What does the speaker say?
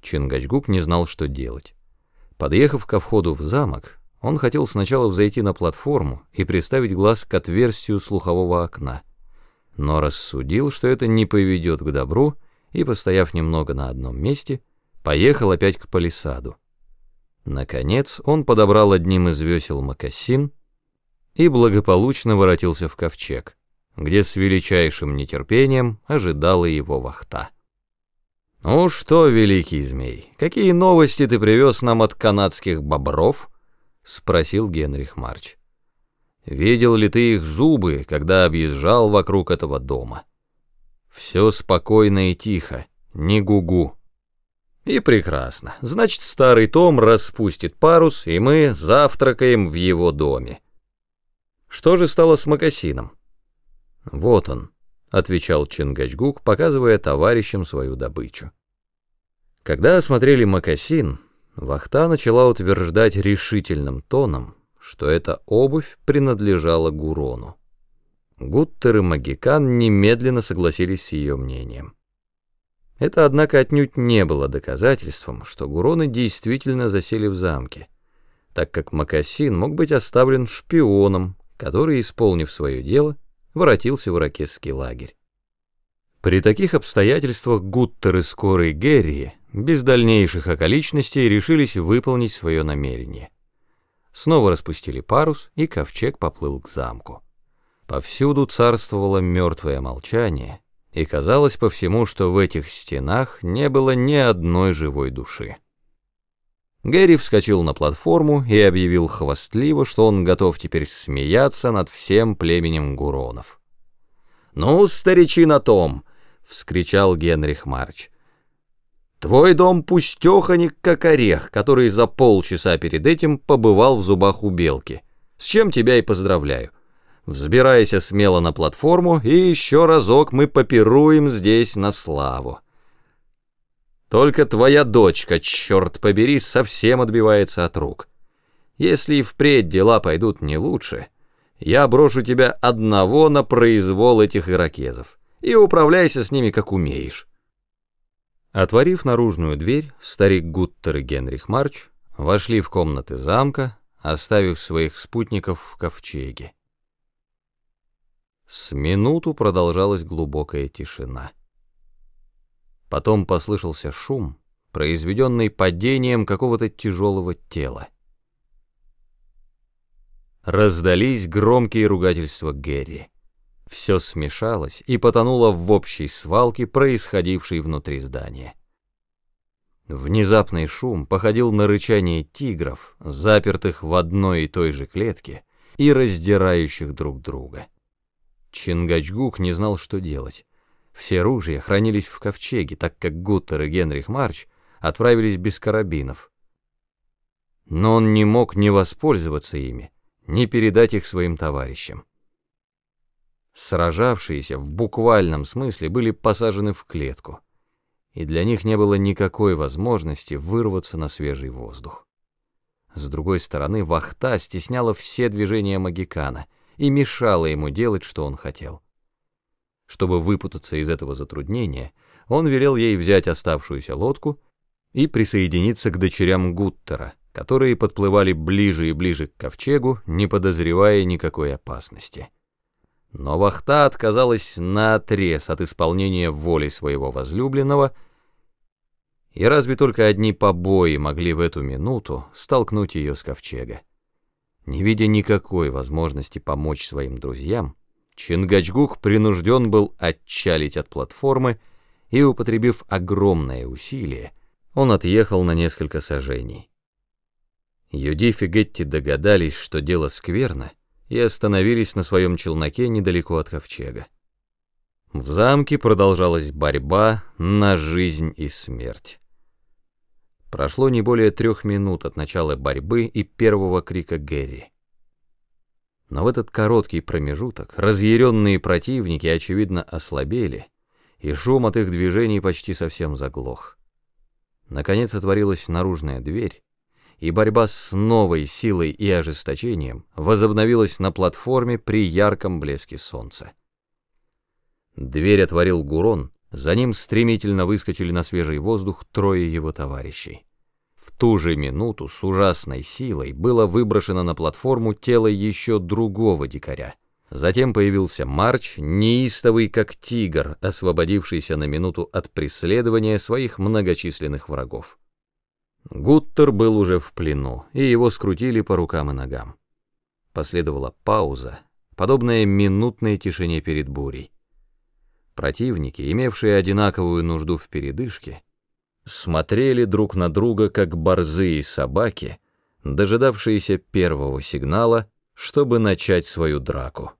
Чингачгук не знал, что делать. Подъехав ко входу в замок, он хотел сначала взойти на платформу и приставить глаз к отверстию слухового окна, но рассудил, что это не поведет к добру, и, постояв немного на одном месте, поехал опять к палисаду. Наконец он подобрал одним из весел мокасин и благополучно воротился в ковчег, где с величайшим нетерпением ожидала его вахта. «Ну что, великий змей, какие новости ты привез нам от канадских бобров?» — спросил Генрих Марч. «Видел ли ты их зубы, когда объезжал вокруг этого дома?» «Все спокойно и тихо, не гугу». «И прекрасно. Значит, старый Том распустит парус, и мы завтракаем в его доме». «Что же стало с Макасином?» «Вот он», — отвечал Чингачгук, показывая товарищам свою добычу. Когда осмотрели Макасин, Вахта начала утверждать решительным тоном, что эта обувь принадлежала Гурону. Гуттер и Магикан немедленно согласились с ее мнением. Это, однако, отнюдь не было доказательством, что Гуроны действительно засели в замке, так как Макасин мог быть оставлен шпионом, который, исполнив свое дело, воротился в иракесский лагерь. При таких обстоятельствах Гуттер и скорый Герри без дальнейших околичностей решились выполнить свое намерение. Снова распустили парус, и ковчег поплыл к замку. Повсюду царствовало мертвое молчание, и казалось по всему, что в этих стенах не было ни одной живой души. Гэри вскочил на платформу и объявил хвастливо, что он готов теперь смеяться над всем племенем Гуронов. «Ну, старичина Том!» — вскричал Генрих Марч. «Твой дом пустеханик, как орех, который за полчаса перед этим побывал в зубах у белки. С чем тебя и поздравляю. Взбирайся смело на платформу, и еще разок мы попируем здесь на славу». Только твоя дочка, черт побери, совсем отбивается от рук. Если и впредь дела пойдут не лучше, я брошу тебя одного на произвол этих иракезов и управляйся с ними, как умеешь». Отворив наружную дверь, старик Гуттер и Генрих Марч вошли в комнаты замка, оставив своих спутников в ковчеге. С минуту продолжалась глубокая тишина. Потом послышался шум, произведенный падением какого-то тяжелого тела. Раздались громкие ругательства Гэри. Все смешалось и потонуло в общей свалке, происходившей внутри здания. Внезапный шум походил на рычание тигров, запертых в одной и той же клетке и раздирающих друг друга. Чингачгук не знал, что делать. Все ружья хранились в ковчеге, так как Гуттер и Генрих Марч отправились без карабинов. Но он не мог не воспользоваться ими, не передать их своим товарищам. Сражавшиеся в буквальном смысле были посажены в клетку, и для них не было никакой возможности вырваться на свежий воздух. С другой стороны, вахта стесняла все движения Магикана и мешала ему делать, что он хотел. Чтобы выпутаться из этого затруднения, он велел ей взять оставшуюся лодку и присоединиться к дочерям Гуттера, которые подплывали ближе и ближе к ковчегу, не подозревая никакой опасности. Но вахта отказалась наотрез от исполнения воли своего возлюбленного, и разве только одни побои могли в эту минуту столкнуть ее с ковчега. Не видя никакой возможности помочь своим друзьям, Чингачгук принужден был отчалить от платформы, и, употребив огромное усилие, он отъехал на несколько сажений. Юдиф и Гетти догадались, что дело скверно, и остановились на своем челноке недалеко от ковчега. В замке продолжалась борьба на жизнь и смерть. Прошло не более трех минут от начала борьбы и первого крика Гэри. Но в этот короткий промежуток разъяренные противники, очевидно, ослабели, и шум от их движений почти совсем заглох. Наконец отворилась наружная дверь, и борьба с новой силой и ожесточением возобновилась на платформе при ярком блеске солнца. Дверь отворил Гурон За ним стремительно выскочили на свежий воздух трое его товарищей. В ту же минуту с ужасной силой было выброшено на платформу тело еще другого дикаря. Затем появился Марч, неистовый как тигр, освободившийся на минуту от преследования своих многочисленных врагов. Гуттер был уже в плену, и его скрутили по рукам и ногам. Последовала пауза, подобная минутной тишине перед бурей. Противники, имевшие одинаковую нужду в передышке, смотрели друг на друга, как борзые собаки, дожидавшиеся первого сигнала, чтобы начать свою драку.